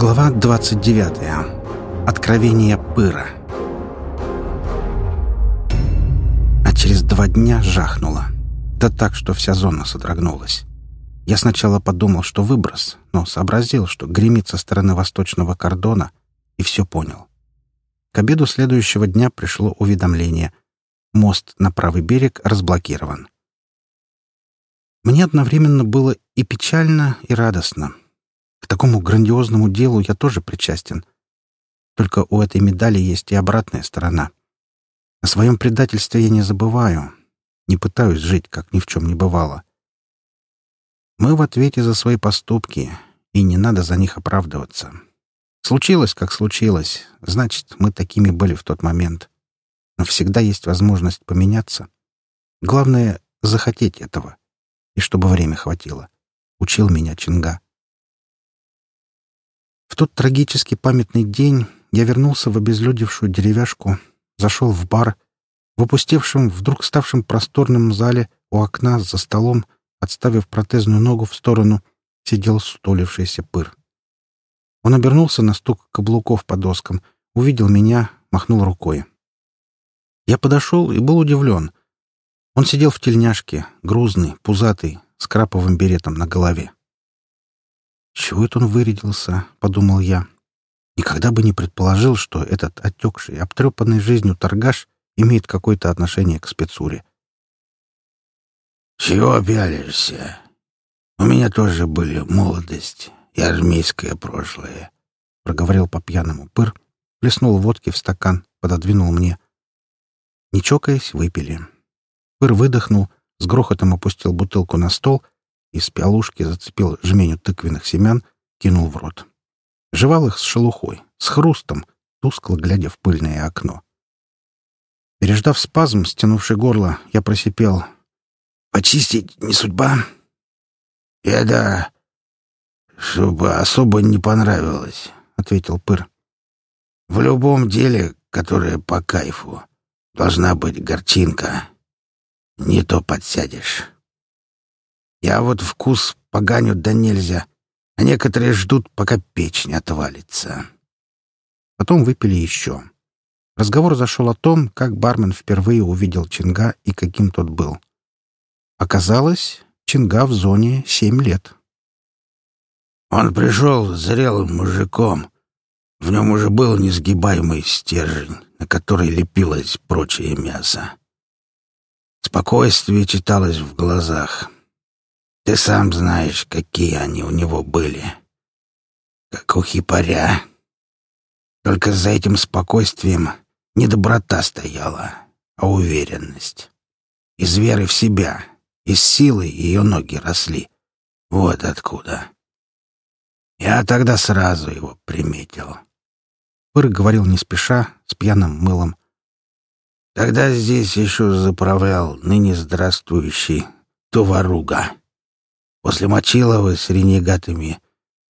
Глава 29. Откровение Пыра. А через два дня жахнуло. Да так, что вся зона содрогнулась. Я сначала подумал, что выброс, но сообразил, что гремит со стороны восточного кордона, и все понял. К обеду следующего дня пришло уведомление. Мост на правый берег разблокирован. Мне одновременно было и печально, и радостно. К такому грандиозному делу я тоже причастен. Только у этой медали есть и обратная сторона. О своем предательстве я не забываю, не пытаюсь жить, как ни в чем не бывало. Мы в ответе за свои поступки, и не надо за них оправдываться. Случилось, как случилось, значит, мы такими были в тот момент. Но всегда есть возможность поменяться. Главное — захотеть этого. И чтобы время хватило. Учил меня Чинга. В тот трагический памятный день я вернулся в обезлюдевшую деревяшку, зашел в бар, в опустевшем, вдруг ставшем просторном зале у окна за столом, отставив протезную ногу в сторону, сидел стулившийся пыр. Он обернулся на стук каблуков по доскам, увидел меня, махнул рукой. Я подошел и был удивлен. Он сидел в тельняшке, грузный, пузатый, с краповым беретом на голове. «Чего это он вырядился?» — подумал я. Никогда бы не предположил, что этот отекший, обтрепанный жизнью торгаш имеет какое-то отношение к спецуре. «Чего пялишься? У меня тоже были молодость и армейское прошлое», — проговорил по-пьяному пыр, плеснул водки в стакан, пододвинул мне. Не чокаясь, выпили. Пыр выдохнул, с грохотом опустил бутылку на стол — из пиалушки зацепил жменю тыквенных семян, кинул в рот. Жевал их с шелухой, с хрустом, тускло глядя в пыльное окно. Переждав спазм, стянувший горло, я просипел. «Почистить не судьба?» «Это... чтобы особо не понравилось», — ответил Пыр. «В любом деле, которое по кайфу, должна быть горчинка. Не то подсядешь». Я вот вкус поганю да нельзя, а некоторые ждут, пока печень отвалится. Потом выпили еще. Разговор зашел о том, как бармен впервые увидел Чинга и каким тот был. Оказалось, Чинга в зоне семь лет. Он пришел зрелым мужиком. В нем уже был несгибаемый стержень, на который лепилось прочее мясо. Спокойствие читалось в глазах — ты сам знаешь, какие они у него были. Как у хипаря. Только за этим спокойствием не доброта стояла, а уверенность. Из веры в себя, из силы ее ноги росли. Вот откуда. Я тогда сразу его приметил. Пыр говорил не спеша, с пьяным мылом. Тогда здесь еще заправлял ныне здравствующий Товаруга. После Мочилова с ренегатами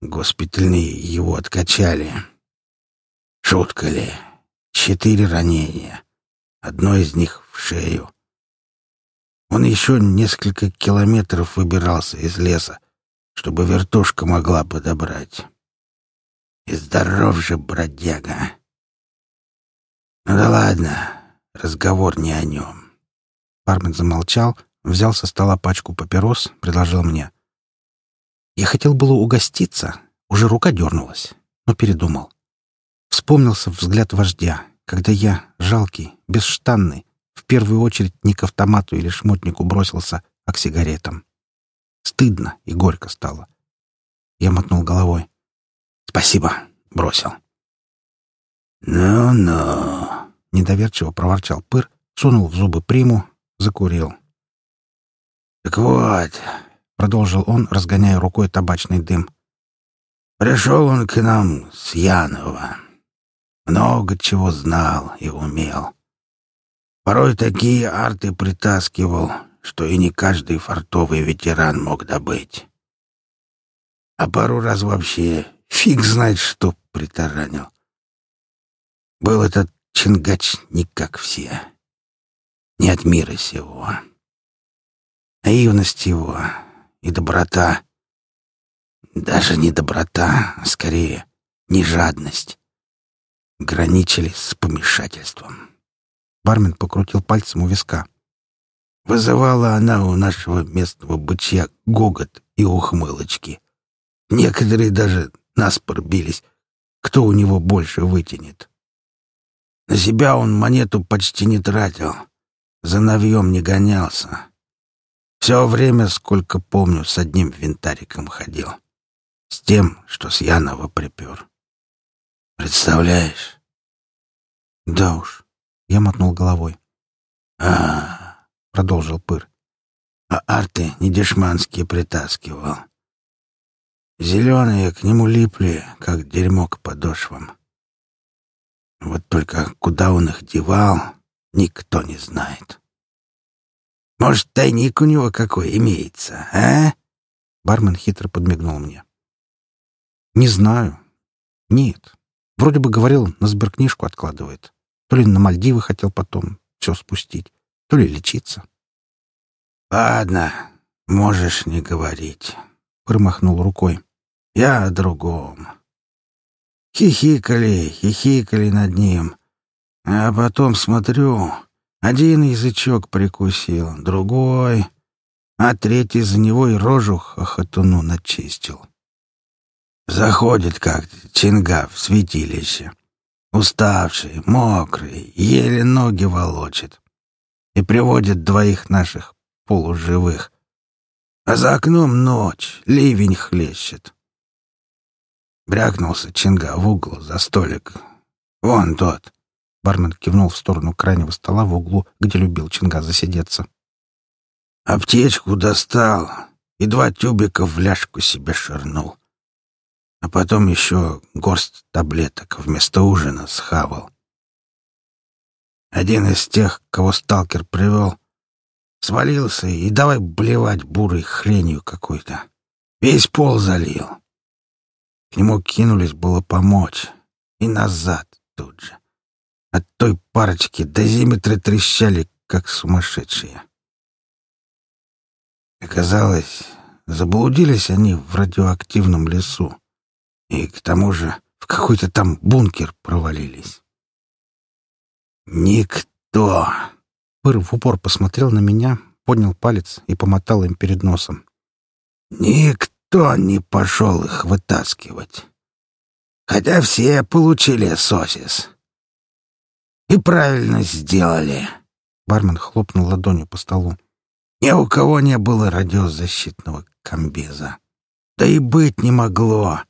госпитальные его откачали. Шутка ли? Четыре ранения. Одно из них в шею. Он еще несколько километров выбирался из леса, чтобы вертушка могла подобрать. И здоров же, бродяга. Ну да ладно, разговор не о нем. Пармен замолчал, взял со стола пачку папирос, предложил мне. Я хотел было угоститься, уже рука дернулась, но передумал. Вспомнился взгляд вождя, когда я, жалкий, бесштанный, в первую очередь не к автомату или шмотнику бросился, а к сигаретам. Стыдно и горько стало. Я мотнул головой. «Спасибо», — бросил. «Ну-ну», — недоверчиво проворчал пыр, сунул в зубы приму, закурил. «Так вот», — продолжил он, разгоняя рукой табачный дым, — «пришел он к нам с Янова. Много чего знал и умел. Порой такие арты притаскивал, что и не каждый фартовый ветеран мог добыть. А пару раз вообще фиг знает, что притаранил. Был этот чингач не как все, не от мира сего. Наивность его и доброта. Даже не доброта, а скорее ни жадность. Граничили с помешательством. Бармен покрутил пальцем у виска. Вызывала она у нашего местного бычья гогот и ухмылочки. Некоторые даже наспор бились, кто у него больше вытянет. На себя он монету почти не тратил, за навьем не гонялся. Все время, сколько помню, с одним винтариком ходил. С тем, что с Янова припер. Представляешь? Да уж. Я мотнул головой. А, продолжил Пыр. А арты недешманские притаскивал. Зеленые к нему липли, как дерьмо к подошвам. Вот только куда он их девал, никто не знает. Может, тайник у него какой имеется, а? Бармен хитро подмигнул мне. Не знаю. Нет. Вроде бы говорил, на сберкнижку откладывает. То ли на Мальдивы хотел потом все спустить, то ли лечиться. Ладно, можешь не говорить. Промахнул рукой. Я о другом. Хихикали, хихикали над ним. А потом смотрю, один язычок прикусил, другой, а третий за него и рожу хохотуну начистил. Заходит как-то Чинга в святилище. Уставший, мокрый, еле ноги волочит. И приводит двоих наших полуживых. А за окном ночь, ливень хлещет. Брякнулся Чинга в угол за столик. Вон тот. Бармен кивнул в сторону крайнего стола в углу, где любил Чинга засидеться. Аптечку достал и два тюбика в ляжку себе ширнул. А потом еще горсть таблеток вместо ужина схавал. Один из тех, кого сталкер привел, свалился и давай блевать бурой хренью какой-то. Весь пол залил. К нему кинулись было помочь. И назад тут же. От той парочки дозиметры трещали, как сумасшедшие. Оказалось, заблудились они в радиоактивном лесу. И к тому же в какой-то там бункер провалились. Никто. Пыр в упор посмотрел на меня, поднял палец и помотал им перед носом. Никто не пошел их вытаскивать. Хотя все получили сосис. И правильно сделали. Бармен хлопнул ладонью по столу. Ни у кого не было радиозащитного комбеза. Да и быть не могло.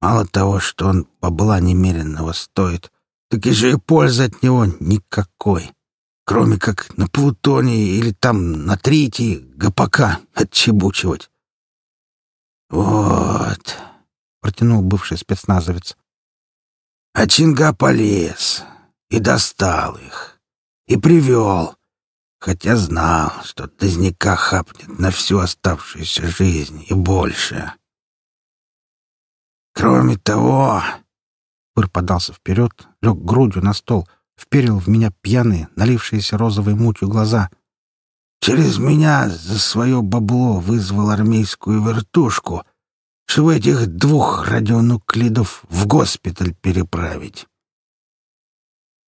Мало того, что он бабла немеренного стоит, так и же и пользы от него никакой. Кроме как на Плутонии или там на Тритии ГПК отчебучивать. «Вот», — протянул бывший спецназовец. А Чинга полез и достал их, и привел, хотя знал, что Дозника хапнет на всю оставшуюся жизнь и больше. Кроме того, Пыр подался вперед, лег грудью на стол, вперил в меня пьяные, налившиеся розовой мутью глаза — Через меня за свое бабло вызвал армейскую вертушку, чтобы этих двух радионуклидов в госпиталь переправить.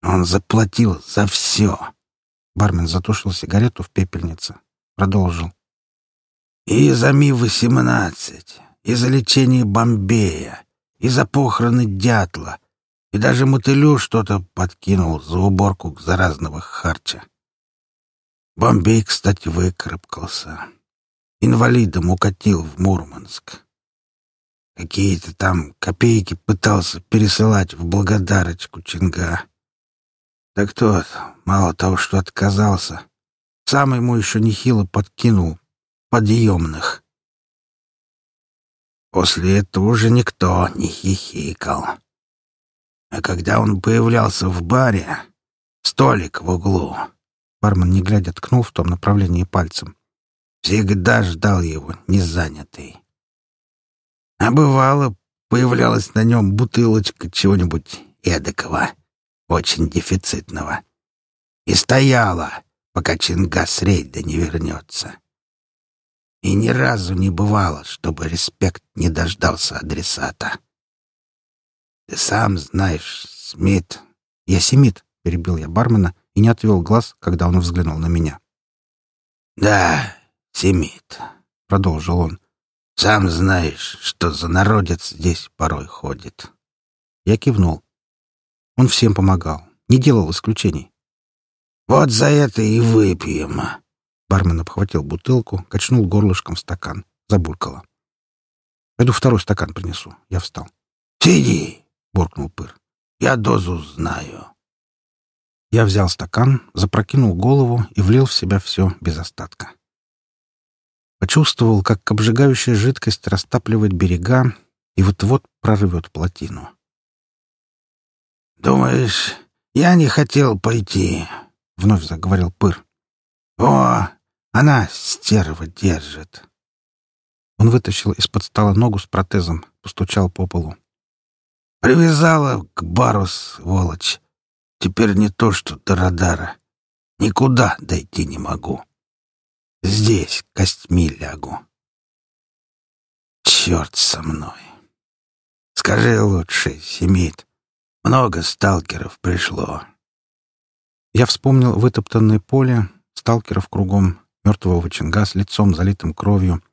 Он заплатил за все. Бармен затушил сигарету в пепельнице. Продолжил. И за Ми-18, и за лечение Бомбея, и за похороны Дятла, и даже мотылю что-то подкинул за уборку заразного харча. Бомбей, кстати, выкарабкался. Инвалидом укатил в Мурманск. Какие-то там копейки пытался пересылать в благодарочку Чинга. Так тот, мало того, что отказался, сам ему еще нехило подкинул подъемных. После этого уже никто не хихикал. А когда он появлялся в баре, столик в углу, Бармен, не глядя, ткнул в том направлении пальцем. Всегда ждал его, незанятый. А бывало, появлялась на нем бутылочка чего-нибудь эдакого, очень дефицитного. И стояла, пока Чингас рейда не вернется. И ни разу не бывало, чтобы респект не дождался адресата. Ты сам знаешь, Смит. Я Семит, перебил я бармена и не отвел глаз, когда он взглянул на меня. Да, Семит, продолжил он. Сам знаешь, что за народец здесь порой ходит. Я кивнул. Он всем помогал, не делал исключений. Вот за это и выпьем. Бармен обхватил бутылку, качнул горлышком в стакан, забулькало. Пойду второй стакан принесу. Я встал. «Сиди!» — буркнул Пыр. «Я дозу знаю». Я взял стакан, запрокинул голову и влил в себя все без остатка. Почувствовал, как обжигающая жидкость растапливает берега и вот-вот прорвет плотину. «Думаешь, я не хотел пойти?» — вновь заговорил Пыр. «О, она стерва держит!» Он вытащил из-под стола ногу с протезом, постучал по полу. «Привязала к бару, сволочь. Теперь не то, что до радара. Никуда дойти не могу. Здесь костьми лягу. Черт со мной. Скажи лучше, Семит, много сталкеров пришло. Я вспомнил вытоптанное поле, сталкеров кругом, мертвого вычинга с лицом, залитым кровью,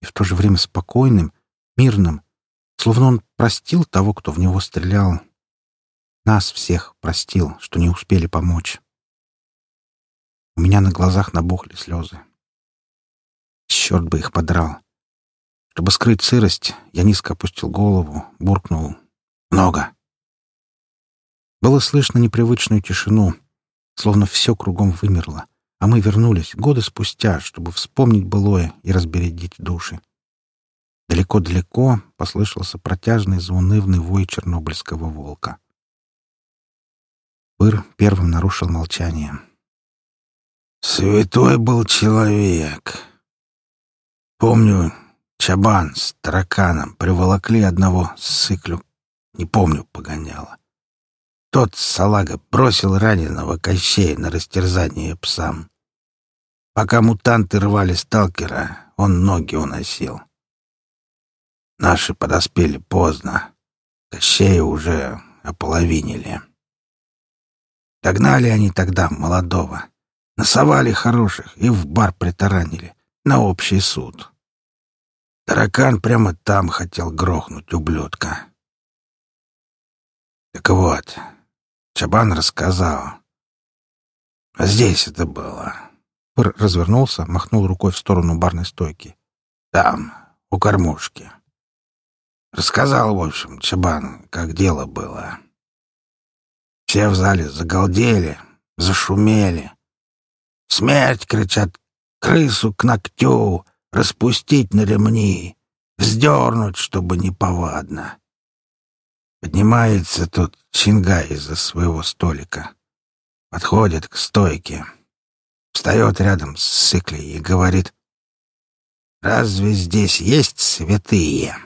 и в то же время спокойным, мирным, словно он простил того, кто в него стрелял. Нас всех простил, что не успели помочь. У меня на глазах набухли слезы. Черт бы их подрал. Чтобы скрыть сырость, я низко опустил голову, буркнул. «Много!» Было слышно непривычную тишину, словно все кругом вымерло, а мы вернулись годы спустя, чтобы вспомнить былое и разбередить души. Далеко-далеко послышался протяжный заунывный вой чернобыльского волка. Пыр первым нарушил молчание. «Святой был человек. Помню, чабан с тараканом приволокли одного сыклю, не помню, погоняло. Тот салага бросил раненого Кощея на растерзание псам. Пока мутанты рвали сталкера, он ноги уносил. Наши подоспели поздно. Кощея уже ополовинили. Догнали они тогда молодого. Насовали хороших и в бар притаранили. На общий суд. Таракан прямо там хотел грохнуть ублюдка. Так вот, Чабан рассказал. Здесь это было. Пыр развернулся, махнул рукой в сторону барной стойки. Там, у кормушки. Рассказал, в общем, Чабан, как дело было. Все в зале загалдели, зашумели. «Смерть!» — кричат. «Крысу к ногтю! Распустить на ремни! Вздернуть, чтобы не повадно!» Поднимается тут Чингай из-за своего столика. Подходит к стойке. Встает рядом с Сыклей и говорит, «Разве здесь есть святые?»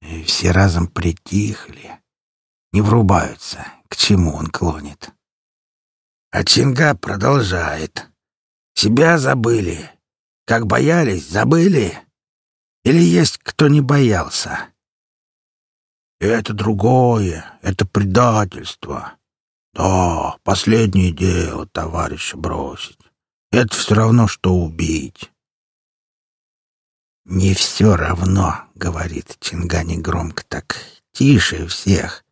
И все разом притихли не врубаются, к чему он клонит. А Чинга продолжает. Себя забыли. Как боялись, забыли? Или есть кто не боялся? Это другое, это предательство. Да, последнее дело товарища бросить. Это все равно, что убить. «Не все равно», — говорит Чингани громко так, — «тише всех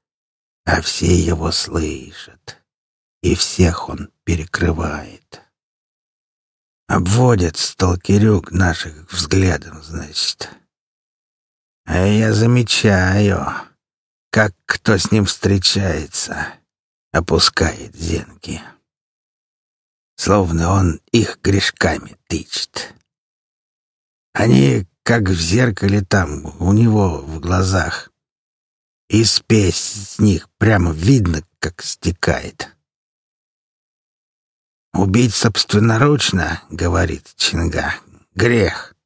а все его слышат, и всех он перекрывает. Обводит сталкерюк наших взглядом, значит. А я замечаю, как кто с ним встречается, опускает зенки. Словно он их грешками тычет. Они, как в зеркале там, у него в глазах, и спесь с них прямо видно, как стекает. «Убить собственноручно, — говорит Чинга, — грех.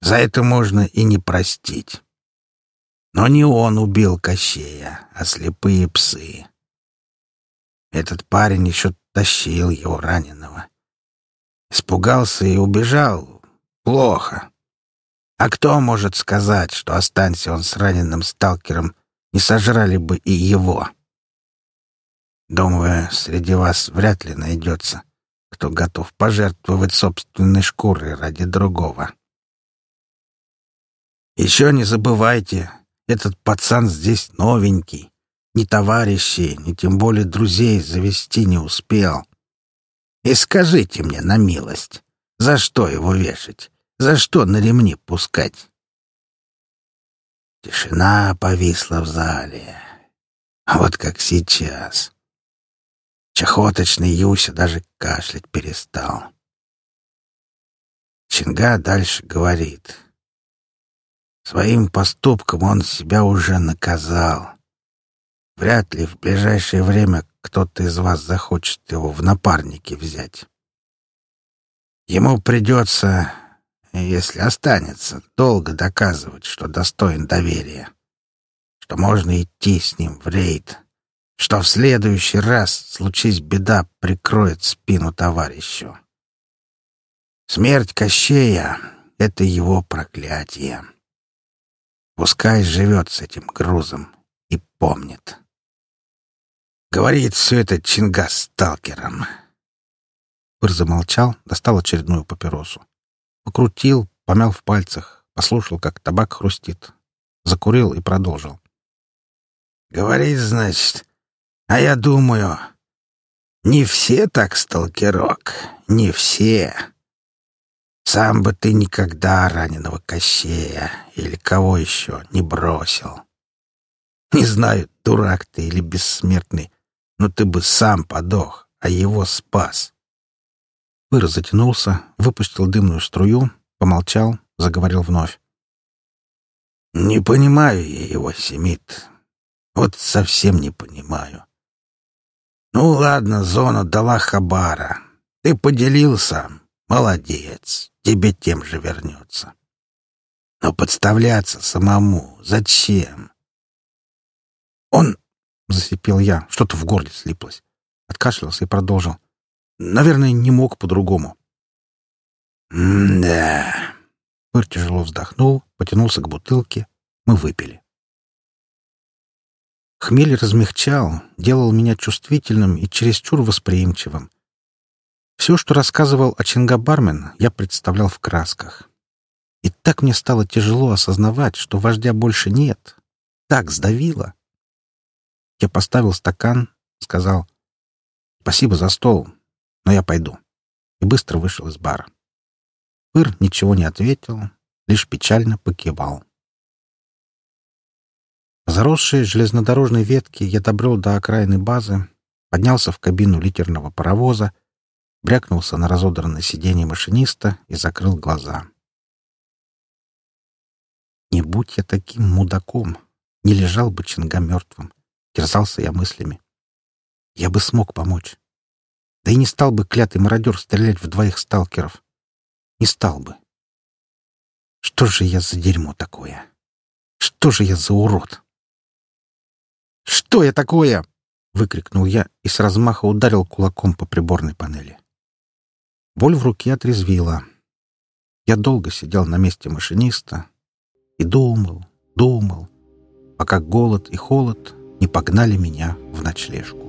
За это можно и не простить. Но не он убил Кощея, а слепые псы. Этот парень еще тащил его раненого. Испугался и убежал. Плохо. А кто может сказать, что останься он с раненым сталкером не сожрали бы и его. Думаю, среди вас вряд ли найдется, кто готов пожертвовать собственной шкурой ради другого. Еще не забывайте, этот пацан здесь новенький. Ни товарищей, ни тем более друзей завести не успел. И скажите мне на милость, за что его вешать? За что на ремни пускать? Тишина повисла в зале. Вот как сейчас. Чахоточный Юся даже кашлять перестал. Чинга дальше говорит. Своим поступком он себя уже наказал. Вряд ли в ближайшее время кто-то из вас захочет его в напарники взять. Ему придется, если останется, долго доказывать, что достоин доверия, что можно идти с ним в рейд, что в следующий раз, случись беда, прикроет спину товарищу. Смерть Кощея — это его проклятие. Пускай живет с этим грузом и помнит. Говорит все это Чингас сталкером. Пыр замолчал, достал очередную папиросу. Покрутил, помял в пальцах, послушал, как табак хрустит. Закурил и продолжил. «Говорит, значит, а я думаю, не все так, сталкерок, не все. Сам бы ты никогда раненого Кощея или кого еще не бросил. Не знаю, дурак ты или бессмертный, но ты бы сам подох, а его спас. Пыр затянулся, выпустил дымную струю, помолчал, заговорил вновь. «Не понимаю я его, Семит. Вот совсем не понимаю. Ну ладно, зона дала хабара. Ты поделился. Молодец. Тебе тем же вернется. Но подставляться самому зачем? Он — засипел я. Что-то в горле слиплось. Откашлялся и продолжил. Наверное, не мог по-другому. «М-да...» Пыр тяжело вздохнул, потянулся к бутылке. Мы выпили. Хмель размягчал, делал меня чувствительным и чересчур восприимчивым. Все, что рассказывал о Чингабармен, я представлял в красках. И так мне стало тяжело осознавать, что вождя больше нет. Так сдавило. Я поставил стакан, сказал «Спасибо за стол, но я пойду» и быстро вышел из бара. Пыр ничего не ответил, лишь печально покивал. Заросшие железнодорожной ветки я добрел до окраины базы, поднялся в кабину литерного паровоза, брякнулся на разодранное сиденье машиниста и закрыл глаза. Не будь я таким мудаком, не лежал бы Чинга мертвым. Терзался я мыслями. Я бы смог помочь. Да и не стал бы клятый мародер стрелять в двоих сталкеров. Не стал бы. Что же я за дерьмо такое? Что же я за урод? «Что я такое?» — выкрикнул я и с размаха ударил кулаком по приборной панели. Боль в руке отрезвила. Я долго сидел на месте машиниста и думал, думал, пока голод и холод не погнали меня в ночлежку.